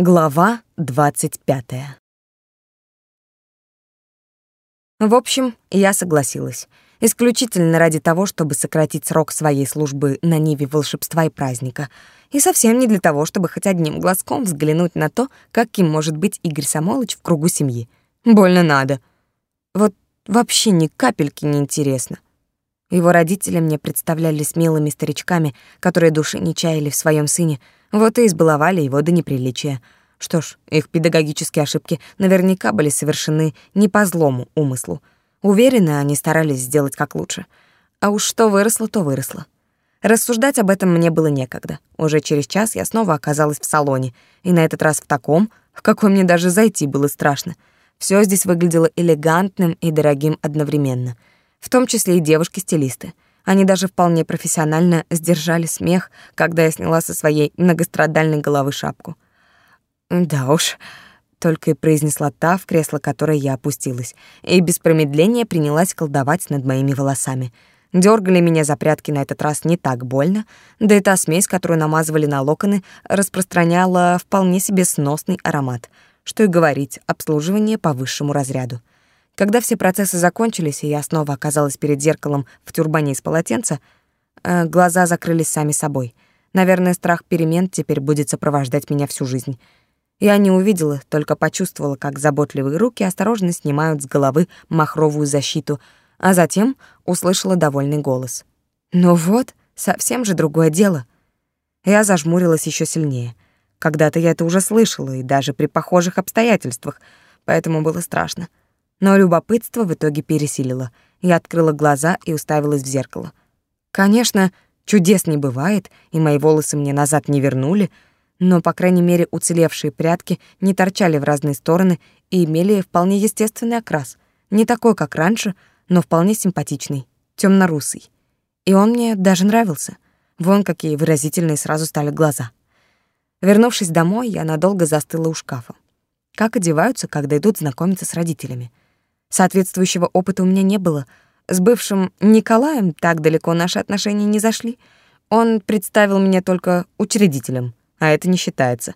Глава двадцать пятая. В общем, я согласилась. Исключительно ради того, чтобы сократить срок своей службы на Ниве волшебства и праздника. И совсем не для того, чтобы хоть одним глазком взглянуть на то, каким может быть Игорь Самолыч в кругу семьи. Больно надо. Вот вообще ни капельки не интересно. Его родители мне представлялись милыми старичками, которые души не чаяли в своем сыне — вот и избаловали его до неприличия. Что ж, их педагогические ошибки наверняка были совершены не по злому умыслу. Уверены, они старались сделать как лучше. А уж что выросло, то выросло. Рассуждать об этом мне было некогда. Уже через час я снова оказалась в салоне, и на этот раз в таком, в какой мне даже зайти было страшно. Все здесь выглядело элегантным и дорогим одновременно, в том числе и девушки-стилисты — они даже вполне профессионально сдержали смех, когда я сняла со своей многострадальной головы шапку. «Да уж», — только и произнесла та, в кресло которое я опустилась, и без промедления принялась колдовать над моими волосами. Дёргали меня за прятки на этот раз не так больно, да и та смесь, которую намазывали на локоны, распространяла вполне себе сносный аромат. Что и говорить, обслуживание по высшему разряду. Когда все процессы закончились, и я снова оказалась перед зеркалом в тюрбане из полотенца, э, глаза закрылись сами собой. Наверное, страх перемен теперь будет сопровождать меня всю жизнь. Я не увидела, только почувствовала, как заботливые руки осторожно снимают с головы махровую защиту, а затем услышала довольный голос. «Ну вот, совсем же другое дело». Я зажмурилась еще сильнее. Когда-то я это уже слышала, и даже при похожих обстоятельствах, поэтому было страшно. Но любопытство в итоге пересилило. Я открыла глаза и уставилась в зеркало. Конечно, чудес не бывает, и мои волосы мне назад не вернули, но, по крайней мере, уцелевшие прядки не торчали в разные стороны и имели вполне естественный окрас. Не такой, как раньше, но вполне симпатичный, темно-русый. И он мне даже нравился. Вон какие выразительные сразу стали глаза. Вернувшись домой, я надолго застыла у шкафа. Как одеваются, когда идут знакомиться с родителями — Соответствующего опыта у меня не было. С бывшим Николаем так далеко наши отношения не зашли. Он представил меня только учредителем, а это не считается.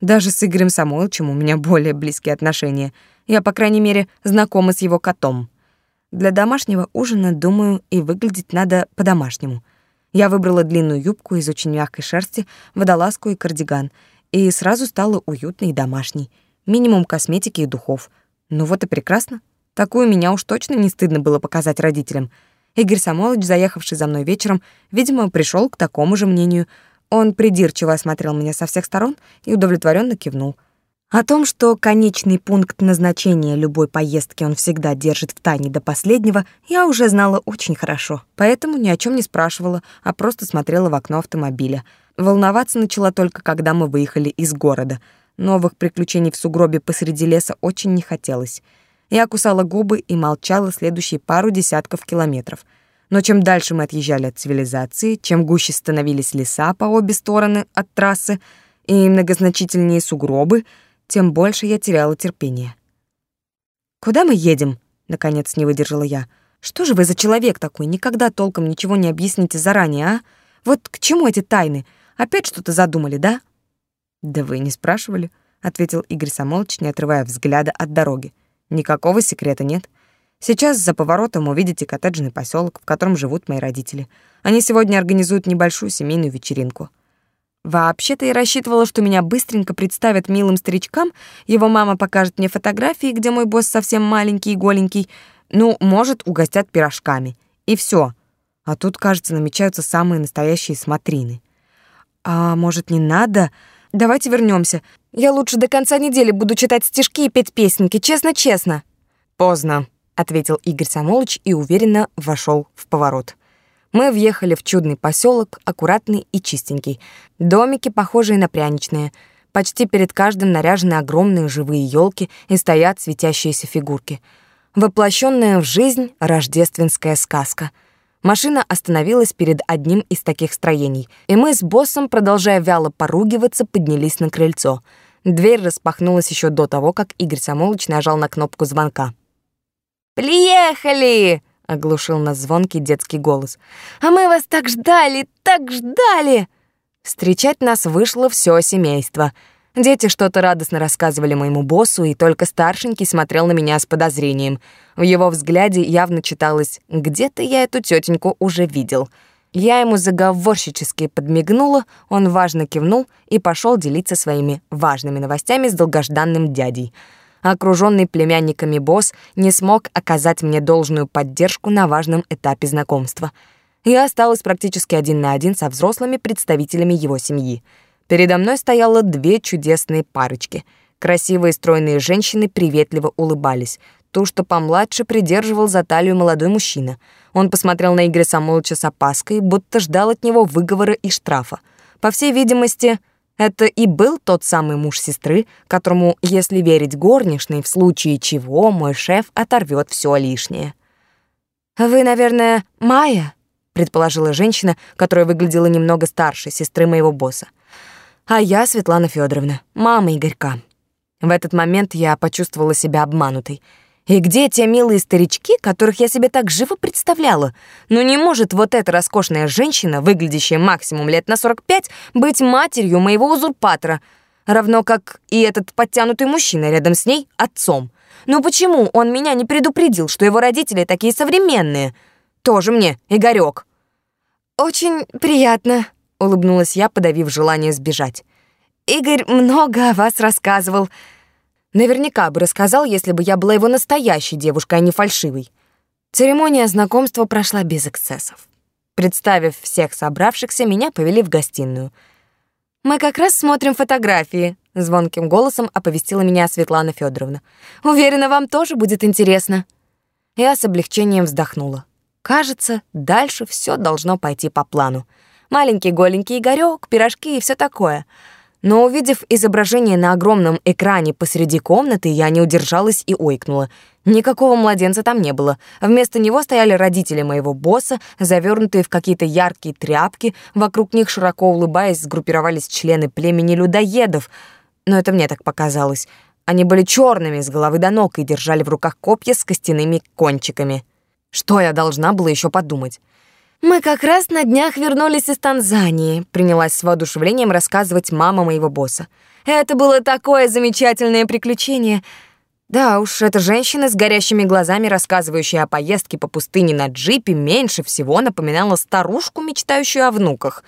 Даже с Игорем Самойловичем у меня более близкие отношения. Я, по крайней мере, знакома с его котом. Для домашнего ужина, думаю, и выглядеть надо по-домашнему. Я выбрала длинную юбку из очень мягкой шерсти, водолазку и кардиган, и сразу стала уютной и домашней. Минимум косметики и духов. Ну вот и прекрасно. Такую меня уж точно не стыдно было показать родителям. Игорь Самолович, заехавший за мной вечером, видимо, пришел к такому же мнению. Он придирчиво осмотрел меня со всех сторон и удовлетворенно кивнул. О том, что конечный пункт назначения любой поездки он всегда держит в тайне до последнего, я уже знала очень хорошо. Поэтому ни о чем не спрашивала, а просто смотрела в окно автомобиля. Волноваться начала только, когда мы выехали из города. Новых приключений в сугробе посреди леса очень не хотелось. Я кусала губы и молчала следующие пару десятков километров. Но чем дальше мы отъезжали от цивилизации, чем гуще становились леса по обе стороны от трассы и многозначительнее сугробы, тем больше я теряла терпение. «Куда мы едем?» — наконец не выдержала я. «Что же вы за человек такой? Никогда толком ничего не объясните заранее, а? Вот к чему эти тайны? Опять что-то задумали, да?» «Да вы не спрашивали», — ответил Игорь Самолович, не отрывая взгляда от дороги. Никакого секрета нет. Сейчас за поворотом увидите коттеджный поселок, в котором живут мои родители. Они сегодня организуют небольшую семейную вечеринку. Вообще-то я рассчитывала, что меня быстренько представят милым старичкам, его мама покажет мне фотографии, где мой босс совсем маленький и голенький, ну, может, угостят пирожками. И все. А тут, кажется, намечаются самые настоящие смотрины. А может, не надо? Давайте вернемся. Я лучше до конца недели буду читать стишки и петь песенки, честно-честно». «Поздно», — ответил Игорь Самолыч и уверенно вошел в поворот. Мы въехали в чудный поселок, аккуратный и чистенький. Домики, похожие на пряничные. Почти перед каждым наряжены огромные живые елки и стоят светящиеся фигурки. Воплощенная в жизнь рождественская сказка — Машина остановилась перед одним из таких строений, и мы с боссом, продолжая вяло поругиваться, поднялись на крыльцо. Дверь распахнулась еще до того, как Игорь Самолыч нажал на кнопку звонка. «Приехали!» — оглушил нас звонкий детский голос. «А мы вас так ждали, так ждали!» Встречать нас вышло все семейство. Дети что-то радостно рассказывали моему боссу, и только старшенький смотрел на меня с подозрением. В его взгляде явно читалось «где-то я эту тетеньку уже видел». Я ему заговорщически подмигнула, он важно кивнул и пошел делиться своими важными новостями с долгожданным дядей. Окруженный племянниками босс не смог оказать мне должную поддержку на важном этапе знакомства. Я осталась практически один на один со взрослыми представителями его семьи. Передо мной стояло две чудесные парочки. Красивые стройные женщины приветливо улыбались. Ту, что помладше, придерживал за талию молодой мужчина. Он посмотрел на Игоря Самойловича с опаской, будто ждал от него выговора и штрафа. По всей видимости, это и был тот самый муж сестры, которому, если верить горничной, в случае чего мой шеф оторвет все лишнее. «Вы, наверное, Майя?» — предположила женщина, которая выглядела немного старше сестры моего босса. «А я Светлана Федоровна, мама Игорька». В этот момент я почувствовала себя обманутой — и где те милые старички, которых я себе так живо представляла? Ну не может вот эта роскошная женщина, выглядящая максимум лет на 45, быть матерью моего узурпатора, равно как и этот подтянутый мужчина рядом с ней отцом. Ну почему он меня не предупредил, что его родители такие современные? Тоже мне, Игорёк. Очень приятно, улыбнулась я, подавив желание сбежать. Игорь много о вас рассказывал. Наверняка бы рассказал, если бы я была его настоящей девушкой, а не фальшивой. Церемония знакомства прошла без эксцессов. Представив всех собравшихся, меня повели в гостиную. «Мы как раз смотрим фотографии», — звонким голосом оповестила меня Светлана Федоровна. «Уверена, вам тоже будет интересно». Я с облегчением вздохнула. Кажется, дальше все должно пойти по плану. Маленький голенький Игорёк, пирожки и все такое — но увидев изображение на огромном экране посреди комнаты, я не удержалась и ойкнула. Никакого младенца там не было. Вместо него стояли родители моего босса, завернутые в какие-то яркие тряпки. Вокруг них, широко улыбаясь, сгруппировались члены племени людоедов. Но это мне так показалось. Они были черными с головы до ног и держали в руках копья с костяными кончиками. Что я должна была еще подумать? «Мы как раз на днях вернулись из Танзании», — принялась с воодушевлением рассказывать мама моего босса. «Это было такое замечательное приключение». Да уж, эта женщина с горящими глазами, рассказывающая о поездке по пустыне на джипе, меньше всего напоминала старушку, мечтающую о внуках.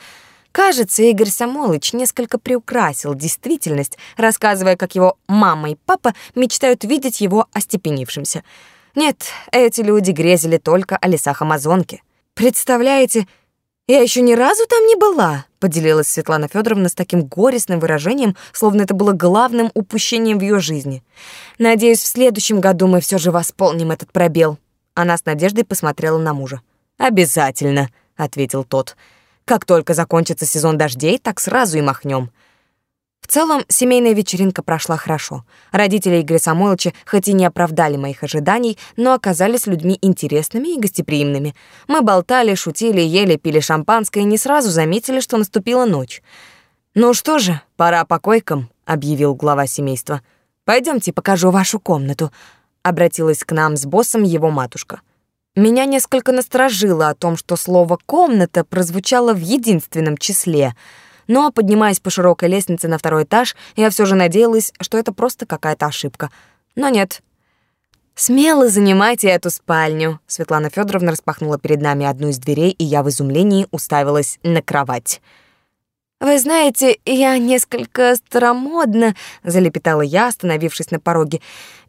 Кажется, Игорь Самойлович несколько приукрасил действительность, рассказывая, как его мама и папа мечтают видеть его остепенившимся. Нет, эти люди грезили только о лесах Амазонки. Представляете, я еще ни разу там не была, поделилась Светлана Федоровна с таким горестным выражением, словно это было главным упущением в ее жизни. Надеюсь, в следующем году мы все же восполним этот пробел. Она с надеждой посмотрела на мужа. Обязательно, ответил тот. Как только закончится сезон дождей, так сразу и махнем. В целом, семейная вечеринка прошла хорошо. Родители Игоря Самойловича хоть и не оправдали моих ожиданий, но оказались людьми интересными и гостеприимными. Мы болтали, шутили, ели, пили шампанское и не сразу заметили, что наступила ночь. «Ну что же, пора по койкам», — объявил глава семейства. Пойдемте, покажу вашу комнату», — обратилась к нам с боссом его матушка. Меня несколько насторожило о том, что слово «комната» прозвучало в единственном числе — но, поднимаясь по широкой лестнице на второй этаж, я все же надеялась, что это просто какая-то ошибка. Но нет. «Смело занимайте эту спальню», — Светлана Федоровна распахнула перед нами одну из дверей, и я в изумлении уставилась на кровать. «Вы знаете, я несколько старомодна», — залепетала я, остановившись на пороге.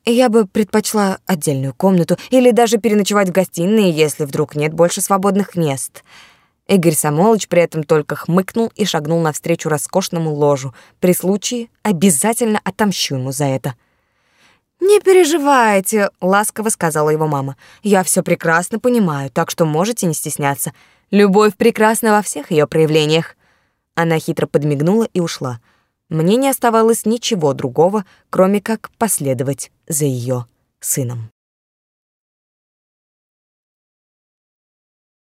«Я бы предпочла отдельную комнату или даже переночевать в гостиной, если вдруг нет больше свободных мест». Игорь Самолович при этом только хмыкнул и шагнул навстречу роскошному ложу. При случае обязательно отомщу ему за это. «Не переживайте», — ласково сказала его мама. «Я все прекрасно понимаю, так что можете не стесняться. Любовь прекрасна во всех ее проявлениях». Она хитро подмигнула и ушла. Мне не оставалось ничего другого, кроме как последовать за ее сыном.